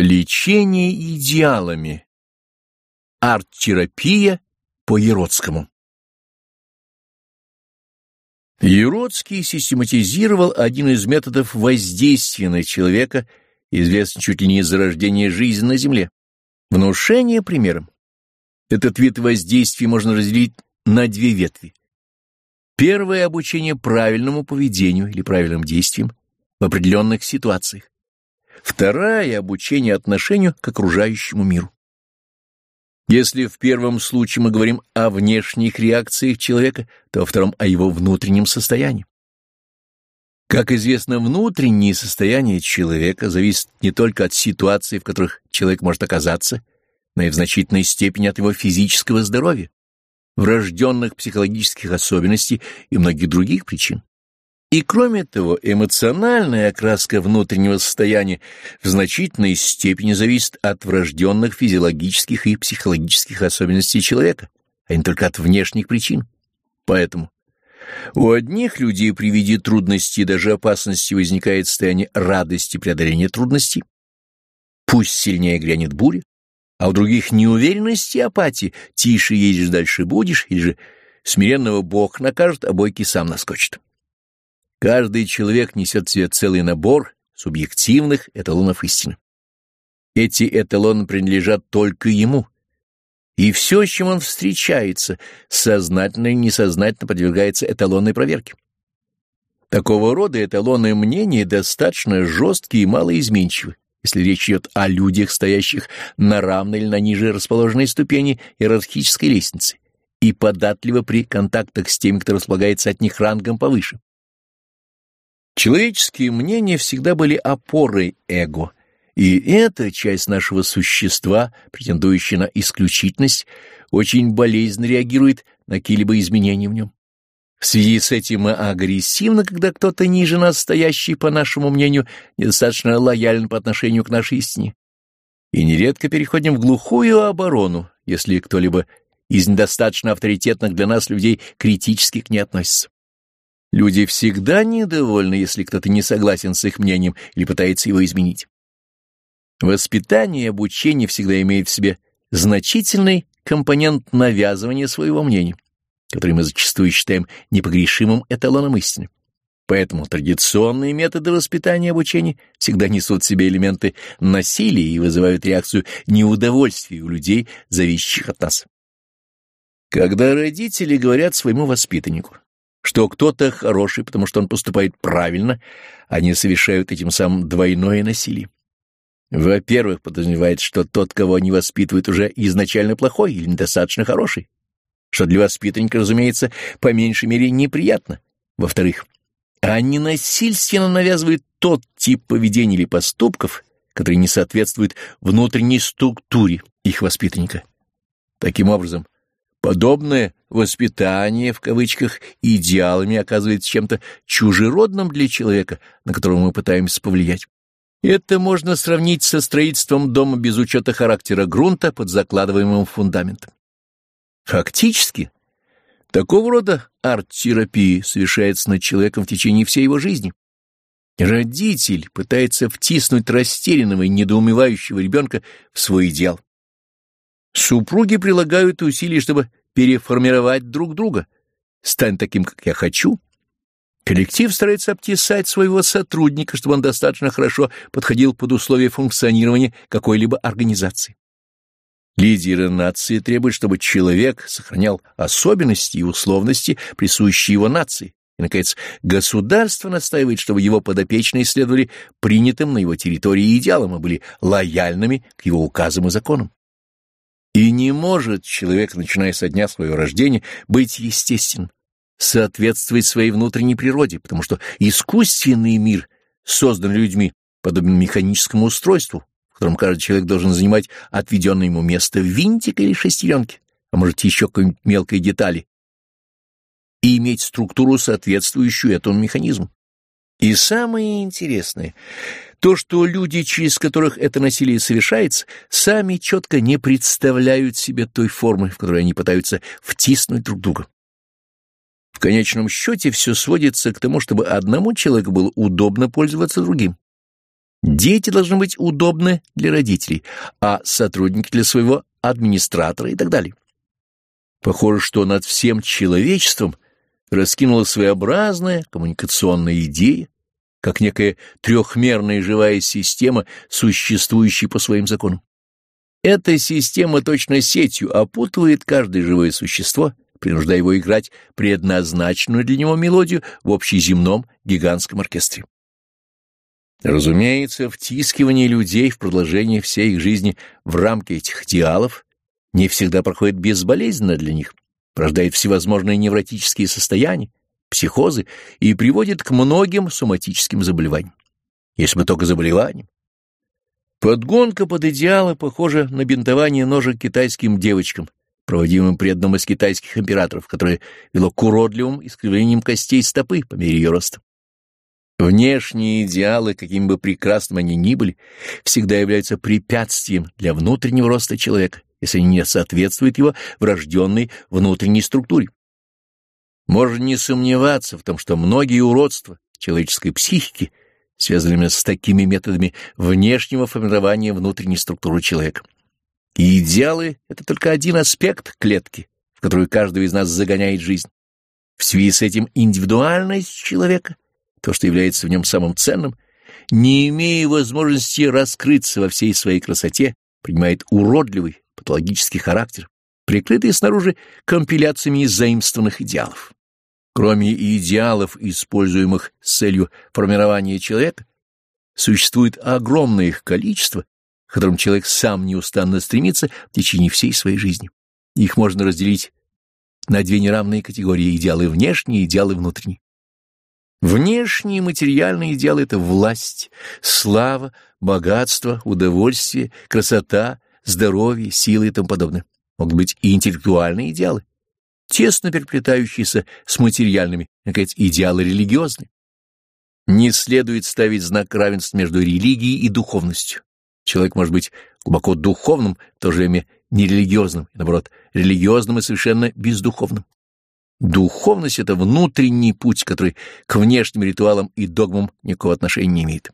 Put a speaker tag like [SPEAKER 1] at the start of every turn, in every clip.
[SPEAKER 1] Лечение идеалами. Арт-терапия по Еродскому. Еродский систематизировал один из методов воздействия на человека, известный чуть ли не из зарождения жизни на Земле. Внушение примером. Этот вид воздействия можно разделить на две ветви. Первое — обучение правильному поведению или правильным действиям в определенных ситуациях. Вторая — обучение отношению к окружающему миру. Если в первом случае мы говорим о внешних реакциях человека, то во втором — о его внутреннем состоянии. Как известно, внутреннее состояние человека зависит не только от ситуаций, в которых человек может оказаться, но и в значительной степени от его физического здоровья, врожденных психологических особенностей и многих других причин. И кроме того, эмоциональная окраска внутреннего состояния в значительной степени зависит от врожденных физиологических и психологических особенностей человека, а не только от внешних причин. Поэтому у одних людей при виде трудностей даже опасности возникает состояние радости преодоления трудностей, пусть сильнее грянет буря, а у других неуверенности и апатии, тише едешь, дальше будешь, или же смиренного Бог накажет, а бойкий сам наскочит. Каждый человек несет в себе целый набор субъективных эталонов истины. Эти эталоны принадлежат только ему, и все, с чем он встречается, сознательно и несознательно подвергается эталонной проверке. Такого рода эталоны мнения достаточно жесткие и малоизменчивы, если речь идет о людях, стоящих на равной или на ниже расположенной ступени иерархической лестницы, и податливо при контактах с теми, кто располагается от них рангом повыше. Человеческие мнения всегда были опорой эго, и эта часть нашего существа, претендующая на исключительность, очень болезненно реагирует на какие-либо изменения в нем. В связи с этим мы агрессивны, когда кто-то ниже нас стоящий, по нашему мнению, недостаточно лоялен по отношению к нашей истине. И нередко переходим в глухую оборону, если кто-либо из недостаточно авторитетных для нас людей критически к ней относится. Люди всегда недовольны, если кто-то не согласен с их мнением или пытается его изменить. Воспитание и обучение всегда имеют в себе значительный компонент навязывания своего мнения, который мы зачастую считаем непогрешимым эталоном истины. Поэтому традиционные методы воспитания и обучения всегда несут в себе элементы насилия и вызывают реакцию неудовольствия у людей, зависящих от нас. Когда родители говорят своему воспитаннику, что кто-то хороший, потому что он поступает правильно, они совершают этим самым двойное насилие. Во-первых, подразумевает, что тот, кого они воспитывают, уже изначально плохой или недостаточно хороший, что для воспитанника, разумеется, по меньшей мере неприятно. Во-вторых, они насильственно навязывают тот тип поведения или поступков, который не соответствует внутренней структуре их воспитанника. Таким образом, Подобное «воспитание» в кавычках идеалами оказывается чем-то чужеродным для человека, на которого мы пытаемся повлиять. Это можно сравнить со строительством дома без учета характера грунта под закладываемым фундаментом. Фактически, такого рода арт-терапия совершается над человеком в течение всей его жизни. Родитель пытается втиснуть растерянного и недоумевающего ребенка в свой идеал. Супруги прилагают усилия, чтобы переформировать друг друга. Стань таким, как я хочу. Коллектив старается обтесать своего сотрудника, чтобы он достаточно хорошо подходил под условия функционирования какой-либо организации. Лидеры нации требуют, чтобы человек сохранял особенности и условности, присущие его нации. И, наконец, государство настаивает, чтобы его подопечные следовали принятым на его территории идеалам и были лояльными к его указам и законам. И не может человек, начиная со дня своего рождения, быть естественным, соответствовать своей внутренней природе, потому что искусственный мир, созданный людьми, подобен механическому устройству, в котором каждый человек должен занимать отведенное ему место винтика или шестеренки, а может еще какой-нибудь мелкой детали, и иметь структуру, соответствующую этому механизму. И самое интересное — то, что люди, через которых это насилие совершается, сами четко не представляют себе той формы, в которой они пытаются втиснуть друг друга. В конечном счете все сводится к тому, чтобы одному человеку было удобно пользоваться другим. Дети должны быть удобны для родителей, а сотрудники для своего администратора и так далее. Похоже, что над всем человечеством раскинулась своеобразная коммуникационная идея, как некая трехмерная живая система, существующая по своим законам. Эта система точно сетью опутывает каждое живое существо, принуждая его играть предназначенную для него мелодию в общеземном гигантском оркестре. Разумеется, втискивание людей в продолжение всей их жизни в рамки этих идеалов не всегда проходит безболезненно для них, порождает всевозможные невротические состояния, психозы и приводит к многим соматическим заболеваниям. Если бы только заболеваниям. Подгонка под идеалы похожа на бинтование ножек китайским девочкам, проводимым при одном из китайских императоров, которое вело к уродливым искривлениям костей стопы по мере ее роста. Внешние идеалы, каким бы прекрасным они ни были, всегда являются препятствием для внутреннего роста человека, если они не соответствуют его врожденной внутренней структуре. Можно не сомневаться в том, что многие уродства человеческой психики связаны с такими методами внешнего формирования внутренней структуры человека. И идеалы — это только один аспект клетки, в которую каждый из нас загоняет жизнь. В связи с этим индивидуальность человека — то, что является в нем самым ценным, не имея возможности раскрыться во всей своей красоте, принимает уродливый патологический характер, прикрытый снаружи компиляциями заимствованных идеалов. Кроме идеалов, используемых с целью формирования человека, существует огромное их количество, к которым человек сам неустанно стремится в течение всей своей жизни. Их можно разделить на две неравные категории – идеалы внешние и идеалы внутренние. Внешние материальные идеалы — это власть, слава, богатство, удовольствие, красота, здоровье, силы и тому подобное. Могут быть и интеллектуальные идеалы, тесно переплетающиеся с материальными, наконец, идеалы религиозные. Не следует ставить знак равенства между религией и духовностью. Человек может быть глубоко духовным, в то же время нерелигиозным, и наоборот, религиозным и совершенно бездуховным. Духовность — это внутренний путь, который к внешним ритуалам и догмам никакого отношения не имеет.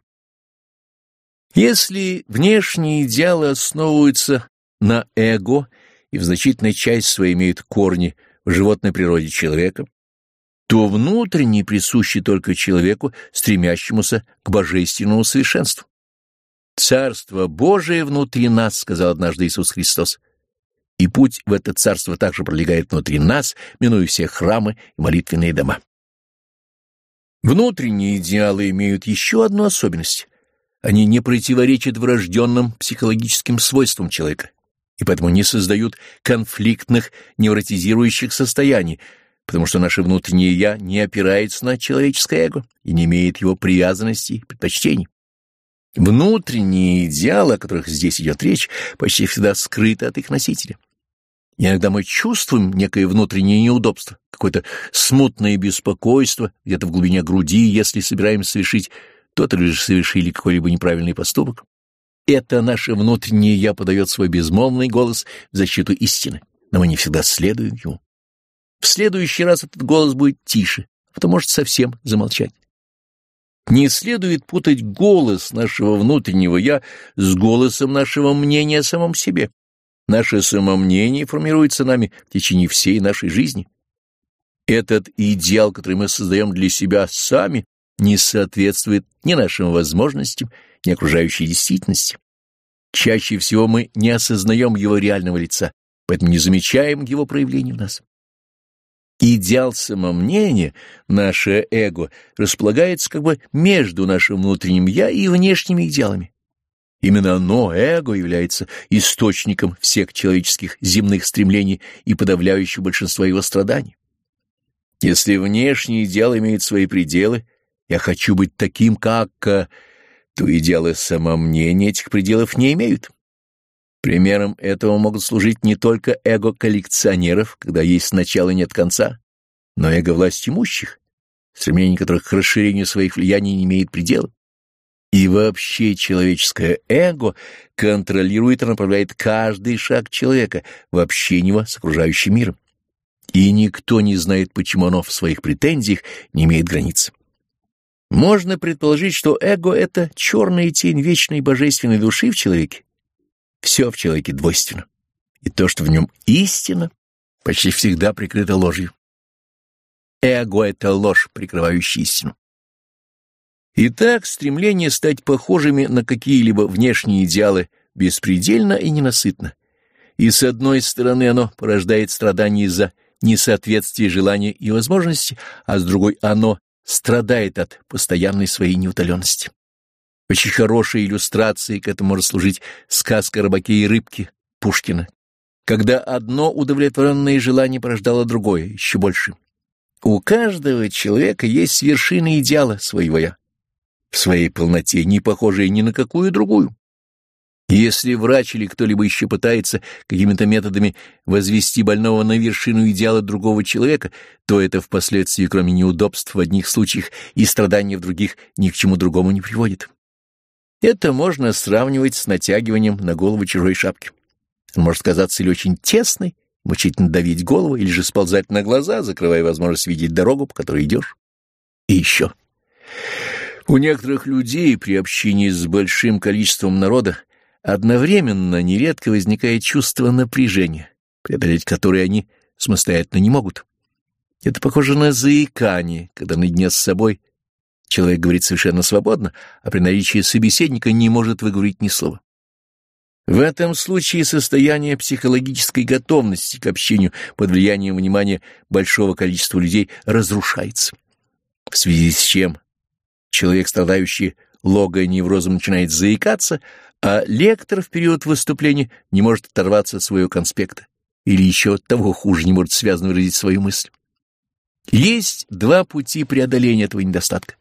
[SPEAKER 1] Если внешние идеалы основываются на эго и в значительной части своей имеют корни в животной природе человека, то внутренний присущий только человеку, стремящемуся к божественному совершенству. «Царство Божие внутри нас», — сказал однажды Иисус Христос, — и путь в это царство также пролегает внутри нас, минуя все храмы и молитвенные дома. Внутренние идеалы имеют еще одну особенность. Они не противоречат врожденным психологическим свойствам человека, и поэтому не создают конфликтных невротизирующих состояний, потому что наше внутреннее «я» не опирается на человеческое эго и не имеет его привязанностей и предпочтений. Внутренние идеалы, о которых здесь идет речь, почти всегда скрыты от их носителя. Иногда мы чувствуем некое внутреннее неудобство, какое-то смутное беспокойство где-то в глубине груди, если собираемся совершить тот или же совершили какой-либо неправильный поступок. Это наше внутреннее «я» подает свой безмолвный голос в защиту истины, но мы не всегда следуем ему. В следующий раз этот голос будет тише, а потом может совсем замолчать. Не следует путать голос нашего внутреннего «я» с голосом нашего мнения о самом себе. Наше самомнение формируется нами в течение всей нашей жизни. Этот идеал, который мы создаем для себя сами, не соответствует ни нашим возможностям, ни окружающей действительности. Чаще всего мы не осознаем его реального лица, поэтому не замечаем его проявления в нас. Идеал самомнения, наше эго, располагается как бы между нашим внутренним «я» и внешними идеалами. Именно оно, эго, является источником всех человеческих земных стремлений и подавляющего большинства его страданий. Если внешний идеал имеет свои пределы, я хочу быть таким, как... То идеалы самомнения этих пределов не имеют. Примером этого могут служить не только эго коллекционеров, когда есть начало и нет конца, но эго власть имущих, стремление которых к расширению своих влияний не имеет предела. И вообще человеческое эго контролирует и направляет каждый шаг человека в общении его с окружающим миром. И никто не знает, почему оно в своих претензиях не имеет границ. Можно предположить, что эго — это черная тень вечной божественной души в человеке. Все в человеке двойственно, и то, что в нем истина, почти всегда прикрыто ложью. Эго — это ложь, прикрывающая истину. Итак, стремление стать похожими на какие-либо внешние идеалы беспредельно и ненасытно. И с одной стороны оно порождает страдания из-за несоответствия желания и возможности, а с другой оно страдает от постоянной своей неутоленности. Очень хорошей иллюстрацией к этому может служить сказка «Рыбаки и рыбки» Пушкина, когда одно удовлетворенное желание порождало другое, еще больше. У каждого человека есть вершина идеала своего «я», в своей полноте, не похожая ни на какую другую. Если врач или кто-либо еще пытается какими-то методами возвести больного на вершину идеала другого человека, то это впоследствии, кроме неудобств в одних случаях и страданий в других, ни к чему другому не приводит. Это можно сравнивать с натягиванием на голову чужой шапки. Он может казаться или очень тесной, мучительно давить голову, или же сползать на глаза, закрывая возможность видеть дорогу, по которой идешь. И еще. У некоторых людей при общении с большим количеством народа Одновременно нередко возникает чувство напряжения, преодолеть которое они самостоятельно не могут. Это похоже на заикание, когда наедине с собой человек говорит совершенно свободно, а при наличии собеседника не может выговорить ни слова. В этом случае состояние психологической готовности к общению под влиянием внимания большого количества людей разрушается, в связи с чем человек, страдающий логоневрозом, начинает заикаться, а лектор в период выступления не может оторваться от своего конспекта или еще того хуже не может связно выразить свою мысль. Есть два пути преодоления этого недостатка.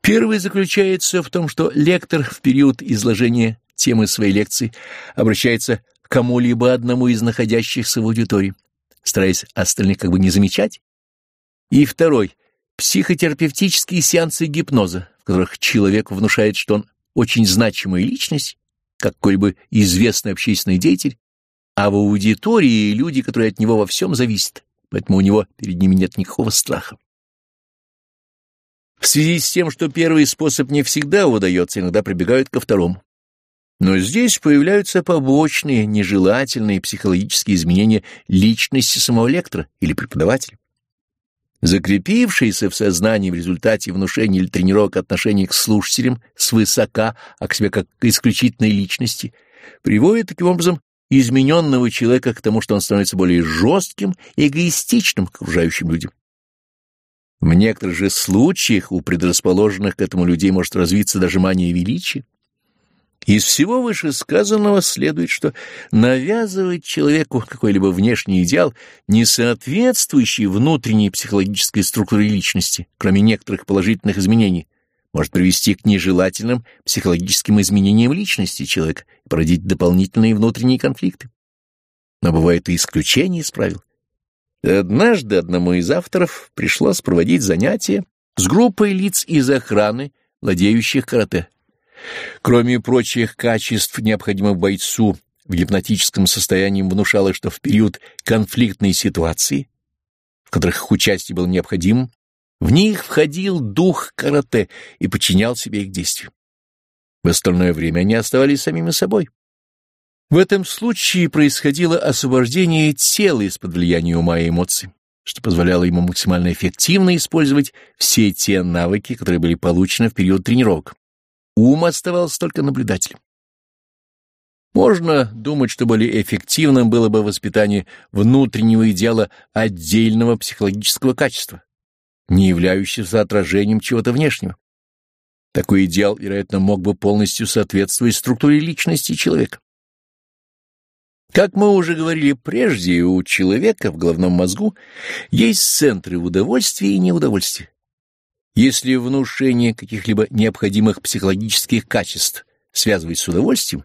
[SPEAKER 1] Первый заключается в том, что лектор в период изложения темы своей лекции обращается к кому-либо одному из находящихся в аудитории, стараясь остальных как бы не замечать. И второй — психотерапевтические сеансы гипноза, в которых человек внушает, что он очень значимая личность, как какой-либо известный общественный деятель, а в аудитории люди, которые от него во всем зависят, поэтому у него перед ними нет никакого страха. В связи с тем, что первый способ не всегда удается, иногда прибегают ко второму. Но здесь появляются побочные, нежелательные психологические изменения личности самого лектора или преподавателя. Закрепившиеся в сознании в результате внушения или тренировок отношений к слушателям свысока, а к себе как к исключительной личности, приводит таким образом измененного человека к тому, что он становится более жестким и эгоистичным к окружающим людям. В некоторых же случаях у предрасположенных к этому людей может развиться даже мания величия. Из всего вышесказанного следует, что навязывать человеку какой-либо внешний идеал, не соответствующий внутренней психологической структуре личности, кроме некоторых положительных изменений, может привести к нежелательным психологическим изменениям личности человека и породить дополнительные внутренние конфликты. Но бывает и исключения из правил. Однажды одному из авторов пришлось проводить занятия с группой лиц из охраны, владеющих карате. Кроме прочих качеств, необходимых бойцу, в гипнотическом состоянии внушало, что в период конфликтной ситуации, в которых их участие было необходимым, в них входил дух карате и подчинял себе их действиям. В остальное время они оставались самими собой. В этом случае происходило освобождение тела из-под влияния ума и эмоций, что позволяло ему максимально эффективно использовать все те навыки, которые были получены в период тренировок. Ум оставался только наблюдателем. Можно думать, что более эффективным было бы воспитание внутреннего идеала отдельного психологического качества, не являющегося отражением чего-то внешнего. Такой идеал, вероятно, мог бы полностью соответствовать структуре личности человека. Как мы уже говорили прежде, у человека в головном мозгу есть центры удовольствия и неудовольствия. Если внушение каких-либо необходимых психологических качеств связывать с удовольствием,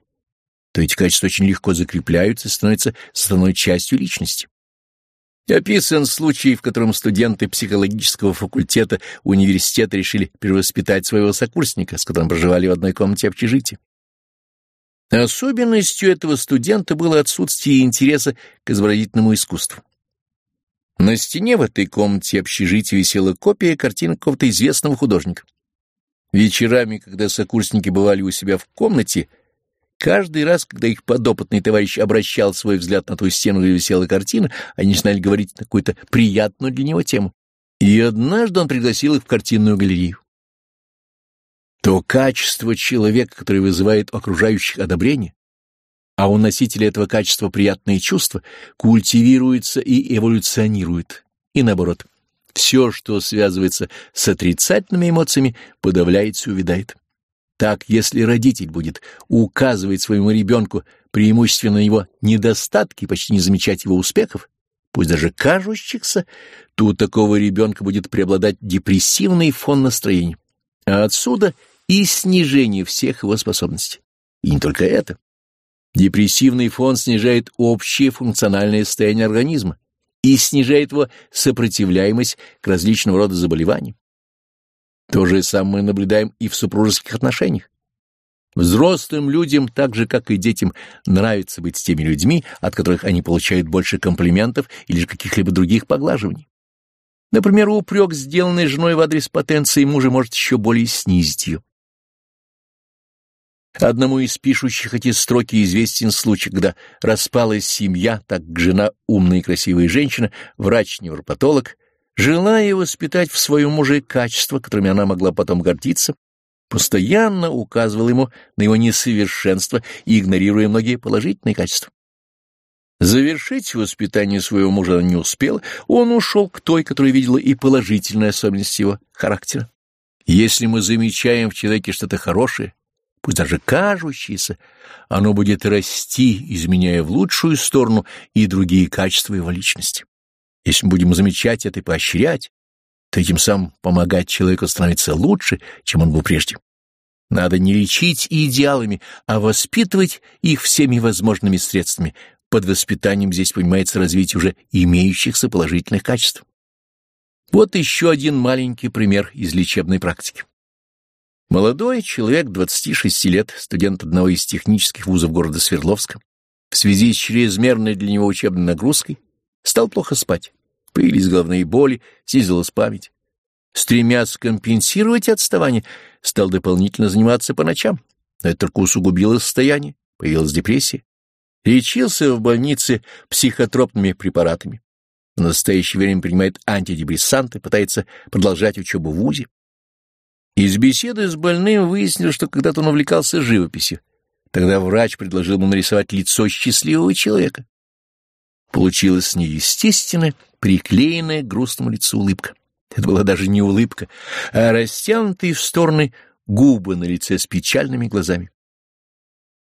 [SPEAKER 1] то эти качества очень легко закрепляются и становятся составной частью личности. Описан случай, в котором студенты психологического факультета университета решили перевоспитать своего сокурсника, с которым проживали в одной комнате общежития. Особенностью этого студента было отсутствие интереса к изобразительному искусству. На стене в этой комнате общежития висела копия картины какого-то известного художника. Вечерами, когда сокурсники бывали у себя в комнате, каждый раз, когда их подопытный товарищ обращал свой взгляд на ту стену, где висела картина, они начинали говорить на какую-то приятную для него тему. И однажды он пригласил их в картинную галерею. То качество человека, которое вызывает у окружающих одобрение, а у носителя этого качества приятные чувства, культивируется и эволюционирует, и наоборот. Все, что связывается с отрицательными эмоциями, подавляется и увядает. Так, если родитель будет указывать своему ребенку преимущественно его недостатки, почти не замечать его успехов, пусть даже кажущихся, то у такого ребенка будет преобладать депрессивный фон настроения, а отсюда и снижение всех его способностей. И не только это. Депрессивный фон снижает общее функциональное состояние организма и снижает его сопротивляемость к различного рода заболеваниям. То же самое мы наблюдаем и в супружеских отношениях. Взрослым людям, так же, как и детям, нравится быть с теми людьми, от которых они получают больше комплиментов или каких-либо других поглаживаний. Например, упрек, сделанный женой в адрес потенции мужа, может еще более снизить ее. Одному из пишущих эти строки известен случай, когда распалась семья, так как жена умная и красивая женщина, врач-невропатолог, желая воспитать в своем муже качества, которыми она могла потом гордиться, постоянно указывала ему на его несовершенство и игнорируя многие положительные качества. Завершить воспитание своего мужа не успел, он ушел к той, которая видела и положительные особенности его характера. Если мы замечаем в человеке что-то хорошее, пусть даже кажущееся, оно будет расти, изменяя в лучшую сторону и другие качества его личности. Если мы будем замечать это и поощрять, то этим самым помогать человеку становиться лучше, чем он был прежде. Надо не лечить идеалами, а воспитывать их всеми возможными средствами. Под воспитанием здесь понимается развитие уже имеющихся положительных качеств. Вот еще один маленький пример из лечебной практики. Молодой человек, 26 лет, студент одного из технических вузов города Свердловска, в связи с чрезмерной для него учебной нагрузкой, стал плохо спать. Появились головные боли, снизилась память. Стремясь компенсировать отставание, стал дополнительно заниматься по ночам. Это только усугубило состояние, появилась депрессия. Лечился в больнице психотропными препаратами. В настоящее время принимает антидепрессанты, пытается продолжать учебу в ВУЗе. Из беседы с больным выяснил, что когда-то он увлекался живописью. Тогда врач предложил ему нарисовать лицо счастливого человека. Получилась неестественная, приклеенная к грустному лицу улыбка. Это была даже не улыбка, а растянутые в стороны губы на лице с печальными глазами.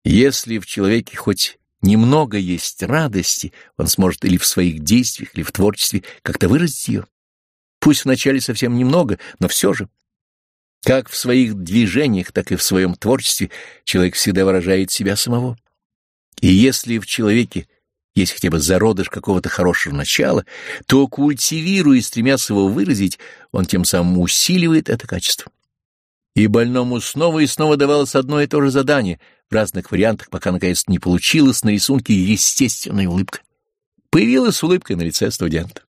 [SPEAKER 1] Если в человеке хоть немного есть радости, он сможет или в своих действиях, или в творчестве как-то выразить ее. Пусть вначале совсем немного, но все же. Как в своих движениях, так и в своем творчестве человек всегда выражает себя самого. И если в человеке есть хотя бы зародыш какого-то хорошего начала, то, культивируя и стремясь его выразить, он тем самым усиливает это качество. И больному снова и снова давалось одно и то же задание в разных вариантах, пока наконец не получилось на рисунке естественная улыбка. Появилась улыбка на лице студента.